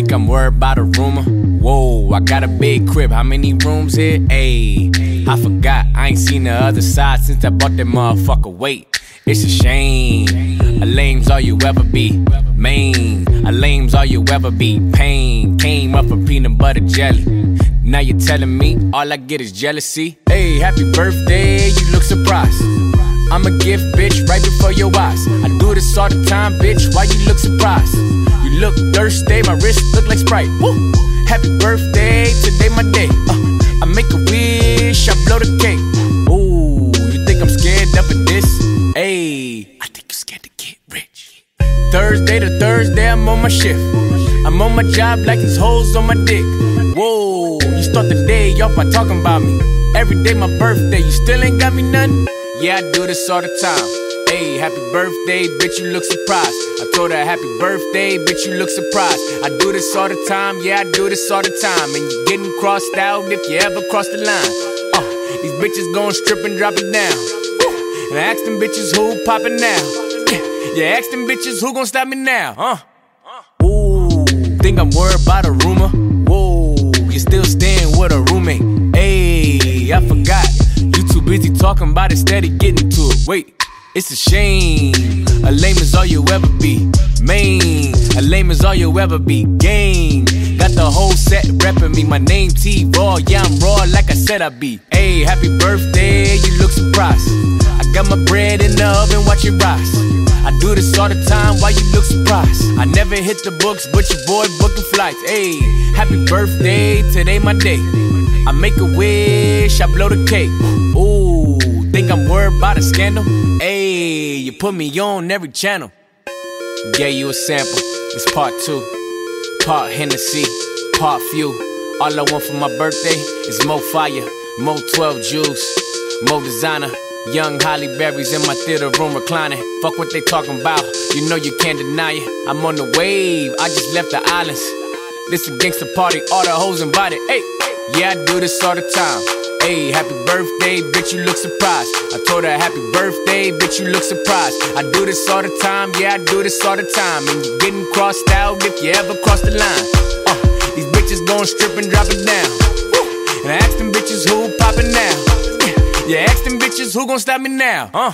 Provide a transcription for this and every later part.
Think I'm worried about a rumor? Whoa, I got a big crib. How many rooms here? Ayy, I forgot. I ain't seen the other side since I bought that motherfucker. Wait, it's a shame. A lame's all you ever be. Main, a lame's all you ever be. Pain came up from peanut butter jelly. Now you're telling me all I get is jealousy. Hey, happy birthday, you look surprised. I'm a gift, bitch, right before your eyes. I do this all the time, bitch. Why you look surprised? You look thirsty, my wrist look like Sprite. Woo! Happy birthday, today my day. Uh, I make a wish, I blow the cake. Ooh, you think I'm scared up of this? Hey, I think you're scared to get rich. Thursday to Thursday, I'm on my shift. I'm on my job like these hoes on my dick. Whoa, you start the day off by talking about me. Every day my birthday, you still ain't got me nothing? Yeah, I do this all the time. Hey, happy birthday, bitch, you look surprised. I told her happy birthday, bitch, you look surprised. I do this all the time, yeah, I do this all the time. And you're getting crossed out if you ever cross the line. Uh, these bitches gon' strip and drop it down. And I ask them bitches who poppin' now. Yeah, ask them bitches who gon' stop me now, huh? Ooh, think I'm worried about a rumor? Talking about it, steady getting to it. Wait. It's a shame. A lame is all you ever be. Main. A lame is all you ever be. Game. Got the whole set reppin' me. My name T Raw. Yeah, I'm raw like I said I be. Hey, happy birthday. You look surprised. I got my bread in the oven, watch it rise. I do this all the time, why you look surprised? I never hit the books, but your boy booking flights. Hey, happy birthday, today my day. I make a wish, I blow the cake. Ooh, I'm worried about a scandal? Hey, you put me on every channel. Gave you a sample, it's part two. Part Hennessy, part few. All I want for my birthday is more fire, more 12 juice, more designer. Young Halle Berry's in my theater room reclining. Fuck what they talking about, you know you can't deny it. I'm on the wave, I just left the islands. This a gangster party, all the hoes invited. Hey, yeah, I do this all the time. Hey, happy birthday, bitch, you look surprised. I told her happy birthday, bitch, you look surprised. I do this all the time, yeah, I do this all the time. And you getting crossed out if you ever cross the line. Uh, these bitches gon' strip and drop it down. And I ask them bitches who poppin' now. Yeah, ask them bitches who gon' stop me now, huh?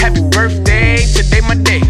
Happy birthday, today my day.